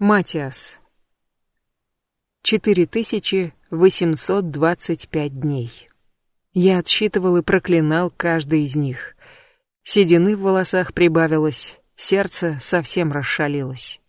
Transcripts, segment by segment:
Матиас. 4825 дней. Я отсчитывал и проклинал каждый из них. Седины в волосах прибавилось, сердце совсем расшалилось.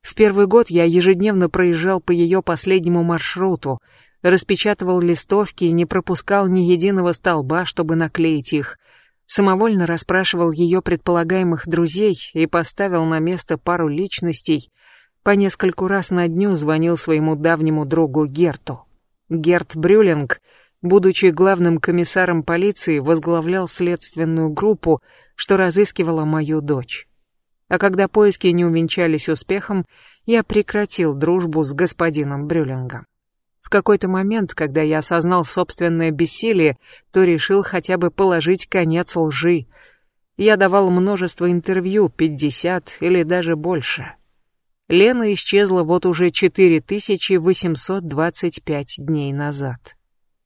В первый год я ежедневно проезжал по ее последнему маршруту, распечатывал листовки и не пропускал ни единого столба, чтобы наклеить их. Самовольно расспрашивал ее предполагаемых друзей и поставил на место пару личностей — по нескольку раз на дню звонил своему давнему другу Герту. Герт Брюлинг, будучи главным комиссаром полиции, возглавлял следственную группу, что разыскивала мою дочь. А когда поиски не увенчались успехом, я прекратил дружбу с господином Брюлингом. В какой-то момент, когда я осознал собственное бессилие, то решил хотя бы положить конец лжи. Я давал множество интервью, 50 или даже больше. Лена исчезла вот уже 4825 дней назад.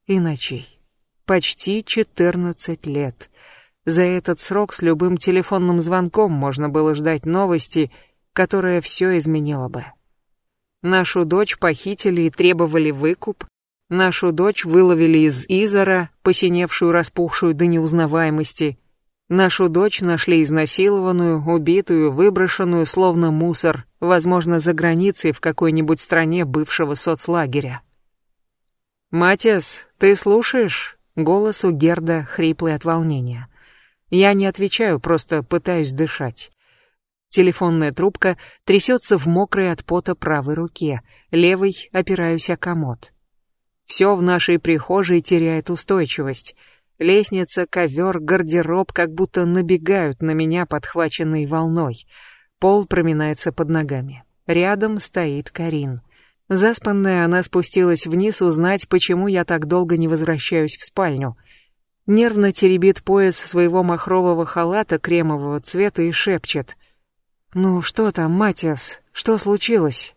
И ночей. Почти 14 лет. За этот срок с любым телефонным звонком можно было ждать новости, которая все изменила бы. Нашу дочь похитили и требовали выкуп. Нашу дочь выловили из Изора, посиневшую, распухшую до неузнаваемости. Нашу дочь нашли изнасилованную, убитую, выброшенную, словно мусор, возможно, за границей в какой-нибудь стране бывшего соцлагеря. «Матиас, ты слушаешь?» Голос у Герда хриплый от волнения. Я не отвечаю, просто пытаюсь дышать. Телефонная трубка трясется в мокрой от пота правой руке, левой опираюсь о комод. Все в нашей прихожей теряет устойчивость — Лестница, ковер, гардероб как будто набегают на меня, подхваченные волной. Пол проминается под ногами. Рядом стоит Карин. Заспанная, она спустилась вниз узнать, почему я так долго не возвращаюсь в спальню. Нервно теребит пояс своего махрового халата кремового цвета и шепчет. «Ну что там, Матиас, что случилось?»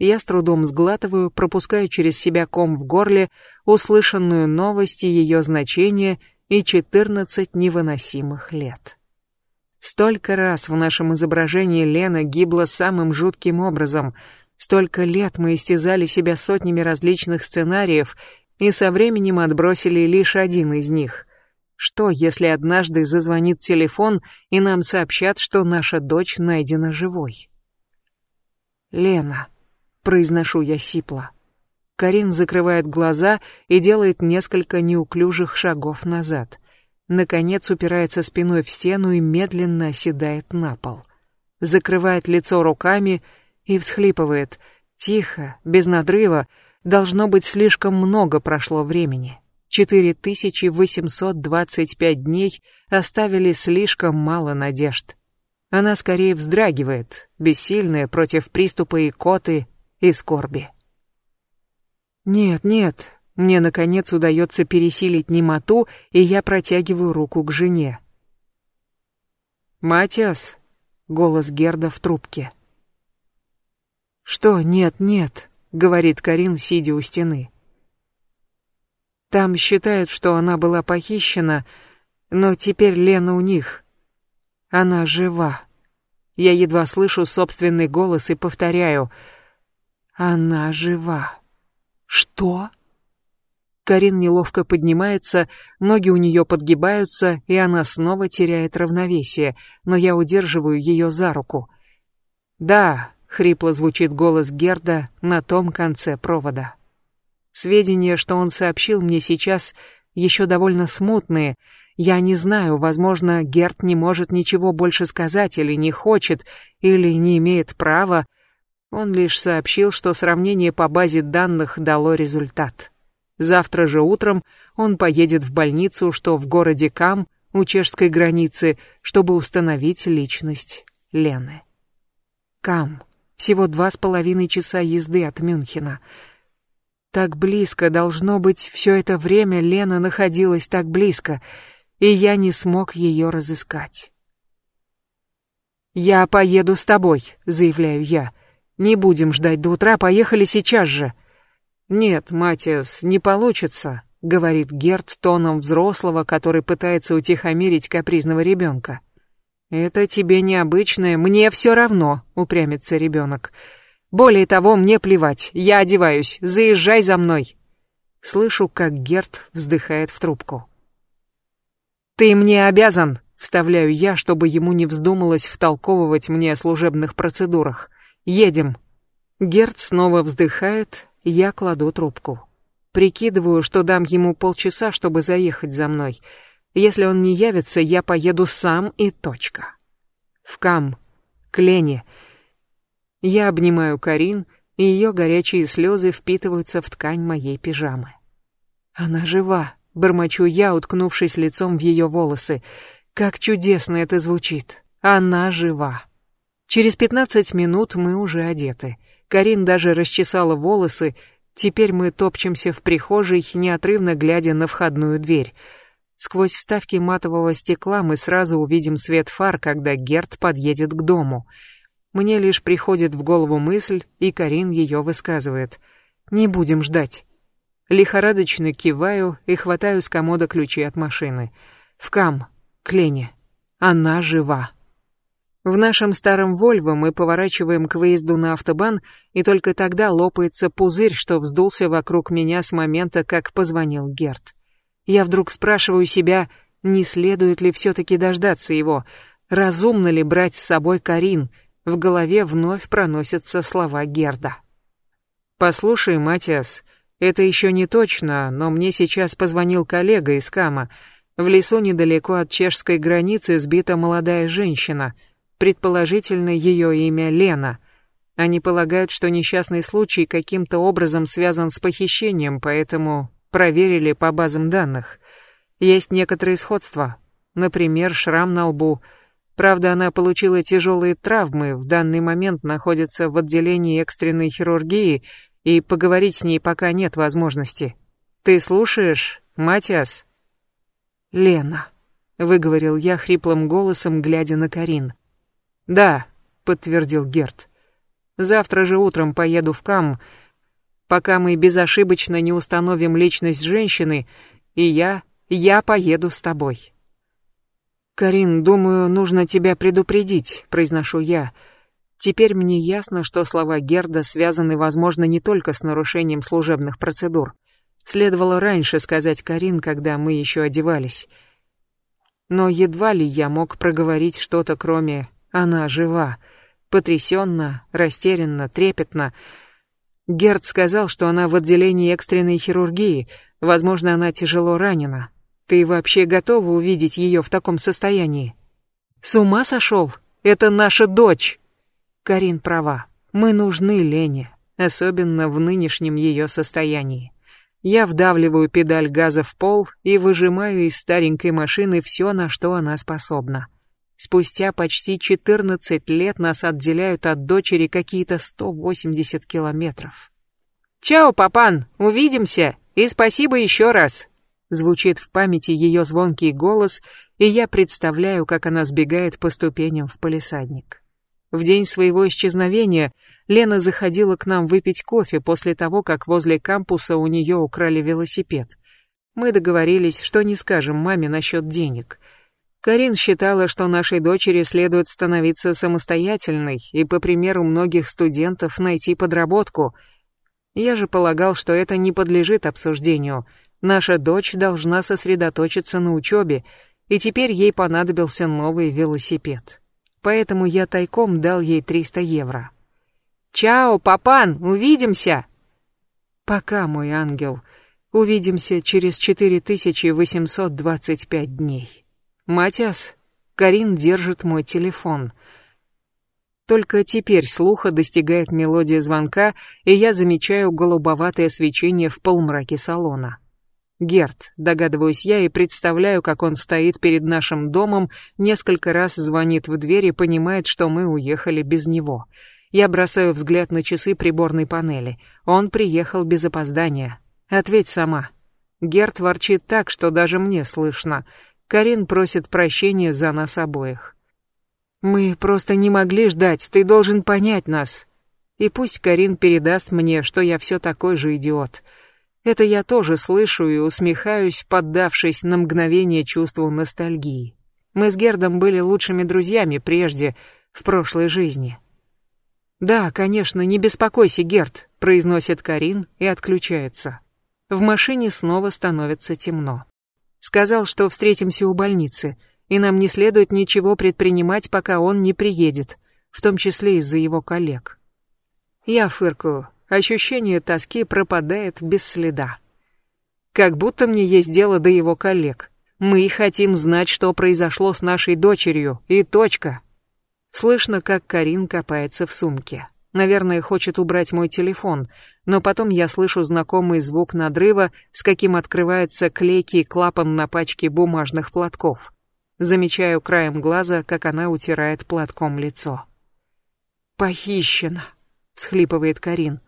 Я с трудом сглатываю, пропускаю через себя ком в горле, услышанную новость и ее значение и четырнадцать невыносимых лет. Столько раз в нашем изображении Лена гибла самым жутким образом. Столько лет мы истязали себя сотнями различных сценариев и со временем отбросили лишь один из них. Что, если однажды зазвонит телефон и нам сообщат, что наша дочь найдена живой? Лена произношу я сипло. Карин закрывает глаза и делает несколько неуклюжих шагов назад. Наконец упирается спиной в стену и медленно оседает на пол. Закрывает лицо руками и всхлипывает. Тихо, без надрыва, должно быть слишком много прошло времени. 4825 дней оставили слишком мало надежд. Она скорее вздрагивает, бессильная против приступа икоты и скорби. Нет, нет, мне наконец удается пересилить немоту, и я протягиваю руку к жене. «Матиас!» — голос Герда в трубке. «Что, нет, нет», — говорит Карин, сидя у стены. «Там считают, что она была похищена, но теперь Лена у них. Она жива». Я едва слышу собственный голос и повторяю — она жива. Что? Карин неловко поднимается, ноги у нее подгибаются, и она снова теряет равновесие, но я удерживаю ее за руку. «Да», — хрипло звучит голос Герда на том конце провода. Сведения, что он сообщил мне сейчас, еще довольно смутные. Я не знаю, возможно, Герд не может ничего больше сказать или не хочет, или не имеет права, он лишь сообщил, что сравнение по базе данных дало результат. Завтра же утром он поедет в больницу, что в городе Кам, у чешской границы, чтобы установить личность Лены. Кам. Всего два с половиной часа езды от Мюнхена. Так близко, должно быть, все это время Лена находилась так близко, и я не смог ее разыскать. «Я поеду с тобой», — заявляю я. Не будем ждать до утра, поехали сейчас же. Нет, Матиас, не получится, говорит Герт тоном взрослого, который пытается утихомирить капризного ребенка. Это тебе необычное, мне все равно, упрямится ребенок. Более того, мне плевать, я одеваюсь, заезжай за мной. Слышу, как Герт вздыхает в трубку. Ты мне обязан, вставляю я, чтобы ему не вздумалось втолковывать мне о служебных процедурах. Едем. Герт снова вздыхает, я кладу трубку. Прикидываю, что дам ему полчаса, чтобы заехать за мной. Если он не явится, я поеду сам и точка. В Кам, к Лене. Я обнимаю Карин, и ее горячие слезы впитываются в ткань моей пижамы. Она жива, бормочу я, уткнувшись лицом в ее волосы. Как чудесно это звучит. Она жива. Через пятнадцать минут мы уже одеты. Карин даже расчесала волосы, теперь мы топчемся в прихожей, неотрывно глядя на входную дверь. Сквозь вставки матового стекла мы сразу увидим свет фар, когда Герт подъедет к дому. Мне лишь приходит в голову мысль, и Карин ее высказывает. «Не будем ждать». Лихорадочно киваю и хватаю с комода ключи от машины. В кам, к Лене. Она жива. В нашем старом Вольво мы поворачиваем к выезду на автобан, и только тогда лопается пузырь, что вздулся вокруг меня с момента, как позвонил Герт. Я вдруг спрашиваю себя, не следует ли все-таки дождаться его, разумно ли брать с собой Карин, в голове вновь проносятся слова Герда. «Послушай, Матиас, это еще не точно, но мне сейчас позвонил коллега из Кама. В лесу недалеко от чешской границы сбита молодая женщина, предположительно ее имя Лена. Они полагают, что несчастный случай каким-то образом связан с похищением, поэтому проверили по базам данных. Есть некоторые сходства, например, шрам на лбу – Правда, она получила тяжелые травмы, в данный момент находится в отделении экстренной хирургии, и поговорить с ней пока нет возможности. Ты слушаешь, Матиас? Лена, выговорил я хриплым голосом, глядя на Карин. Да, подтвердил Герт. Завтра же утром поеду в Кам, пока мы безошибочно не установим личность женщины, и я, я поеду с тобой. «Карин, думаю, нужно тебя предупредить», — произношу я. Теперь мне ясно, что слова Герда связаны, возможно, не только с нарушением служебных процедур. Следовало раньше сказать Карин, когда мы еще одевались. Но едва ли я мог проговорить что-то, кроме «она жива», потрясенно, растерянно, трепетно. Герд сказал, что она в отделении экстренной хирургии, возможно, она тяжело ранена. Ты вообще готова увидеть ее в таком состоянии? С ума сошел? Это наша дочь. Карин права. Мы нужны Лене, особенно в нынешнем ее состоянии. Я вдавливаю педаль газа в пол и выжимаю из старенькой машины все, на что она способна. Спустя почти 14 лет нас отделяют от дочери какие-то 180 километров. «Чао, папан, увидимся, и спасибо еще раз!» Звучит в памяти ее звонкий голос, и я представляю, как она сбегает по ступеням в палисадник. В день своего исчезновения Лена заходила к нам выпить кофе после того, как возле кампуса у нее украли велосипед. Мы договорились, что не скажем маме насчет денег. Карин считала, что нашей дочери следует становиться самостоятельной и, по примеру многих студентов, найти подработку. Я же полагал, что это не подлежит обсуждению — Наша дочь должна сосредоточиться на учебе, и теперь ей понадобился новый велосипед. Поэтому я тайком дал ей 300 евро. «Чао, папан, увидимся!» «Пока, мой ангел. Увидимся через 4825 дней». «Матиас, Карин держит мой телефон». Только теперь слуха достигает мелодия звонка, и я замечаю голубоватое свечение в полумраке салона. Герт, догадываюсь я и представляю, как он стоит перед нашим домом, несколько раз звонит в дверь и понимает, что мы уехали без него. Я бросаю взгляд на часы приборной панели. Он приехал без опоздания. Ответь сама. Герт ворчит так, что даже мне слышно. Карин просит прощения за нас обоих. Мы просто не могли ждать, ты должен понять нас. И пусть Карин передаст мне, что я все такой же идиот. Это я тоже слышу и усмехаюсь, поддавшись на мгновение чувству ностальгии. Мы с Гердом были лучшими друзьями прежде, в прошлой жизни. «Да, конечно, не беспокойся, Герт», — произносит Карин и отключается. В машине снова становится темно. Сказал, что встретимся у больницы, и нам не следует ничего предпринимать, пока он не приедет, в том числе из-за его коллег. Я фыркаю, ощущение тоски пропадает без следа. Как будто мне есть дело до его коллег. Мы хотим знать, что произошло с нашей дочерью, и точка. Слышно, как Карин копается в сумке. Наверное, хочет убрать мой телефон, но потом я слышу знакомый звук надрыва, с каким открывается клейкий клапан на пачке бумажных платков. Замечаю краем глаза, как она утирает платком лицо. «Похищена», — всхлипывает Карин.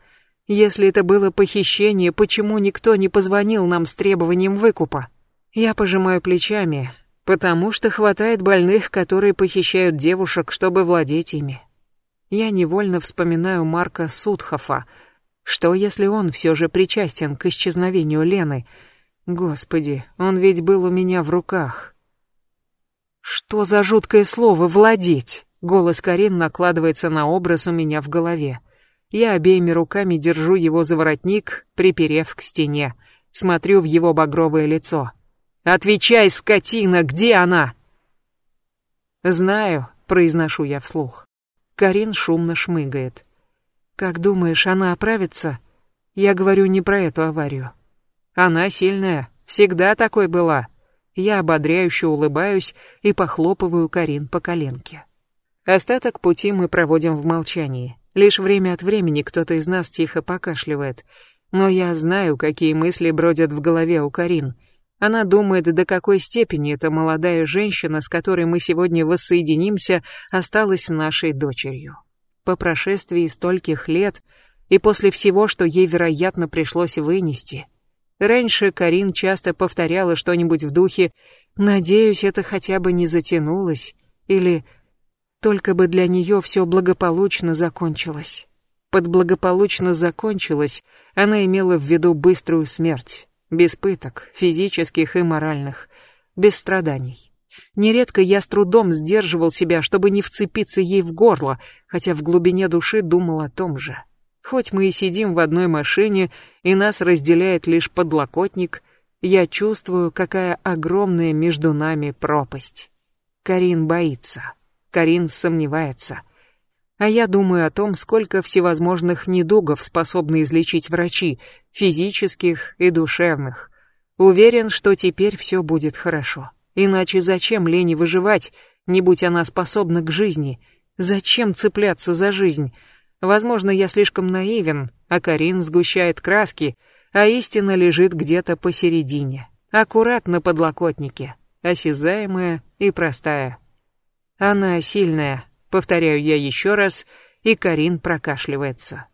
«Если это было похищение, почему никто не позвонил нам с требованием выкупа?» Я пожимаю плечами, Потому что хватает больных, которые похищают девушек, чтобы владеть ими. Я невольно вспоминаю Марка Судхофа. Что, если он все же причастен к исчезновению Лены? Господи, он ведь был у меня в руках. Что за жуткое слово «владеть»? Голос Карин накладывается на образ у меня в голове. Я обеими руками держу его за воротник, приперев к стене. Смотрю в его багровое лицо. Отвечай, скотина, где она? Знаю, произношу я вслух. Карин шумно шмыгает. Как думаешь, она оправится? Я говорю не про эту аварию. Она сильная, всегда такой была. Я ободряюще улыбаюсь и похлопываю Карин по коленке. Остаток пути мы проводим в молчании. Лишь время от времени кто-то из нас тихо покашливает. Но я знаю, какие мысли бродят в голове у Карин — она думает, до какой степени эта молодая женщина, с которой мы сегодня воссоединимся, осталась нашей дочерью. По прошествии стольких лет и после всего, что ей, вероятно, пришлось вынести. Раньше Карин часто повторяла что-нибудь в духе «Надеюсь, это хотя бы не затянулось» или «Только бы для нее все благополучно закончилось». Под благополучно закончилось она имела в виду быструю смерть без пыток, физических и моральных, без страданий. Нередко я с трудом сдерживал себя, чтобы не вцепиться ей в горло, хотя в глубине души думал о том же. Хоть мы и сидим в одной машине, и нас разделяет лишь подлокотник, я чувствую, какая огромная между нами пропасть. Карин боится. Карин сомневается. А я думаю о том, сколько всевозможных недугов способны излечить врачи, физических и душевных. Уверен, что теперь все будет хорошо. Иначе зачем Лене выживать, не будь она способна к жизни? Зачем цепляться за жизнь? Возможно, я слишком наивен, а Карин сгущает краски, а истина лежит где-то посередине, аккуратно под подлокотнике, осязаемая и простая. Она сильная, Повторяю я еще раз, и Карин прокашливается.